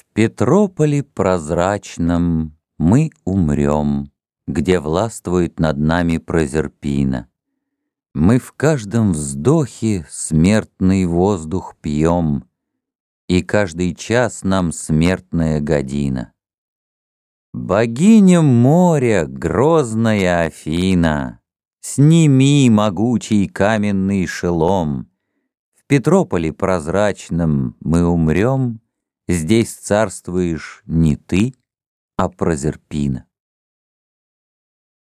В Петрополе прозрачном мы умрем, Где властвует над нами Прозерпина. Мы в каждом вздохе смертный воздух пьем, И каждый час нам смертная година. Богиня моря, грозная Афина, Сними могучий каменный шелом. В Петрополе прозрачном мы умрем, Здесь царствуешь не ты, а Прозерпина.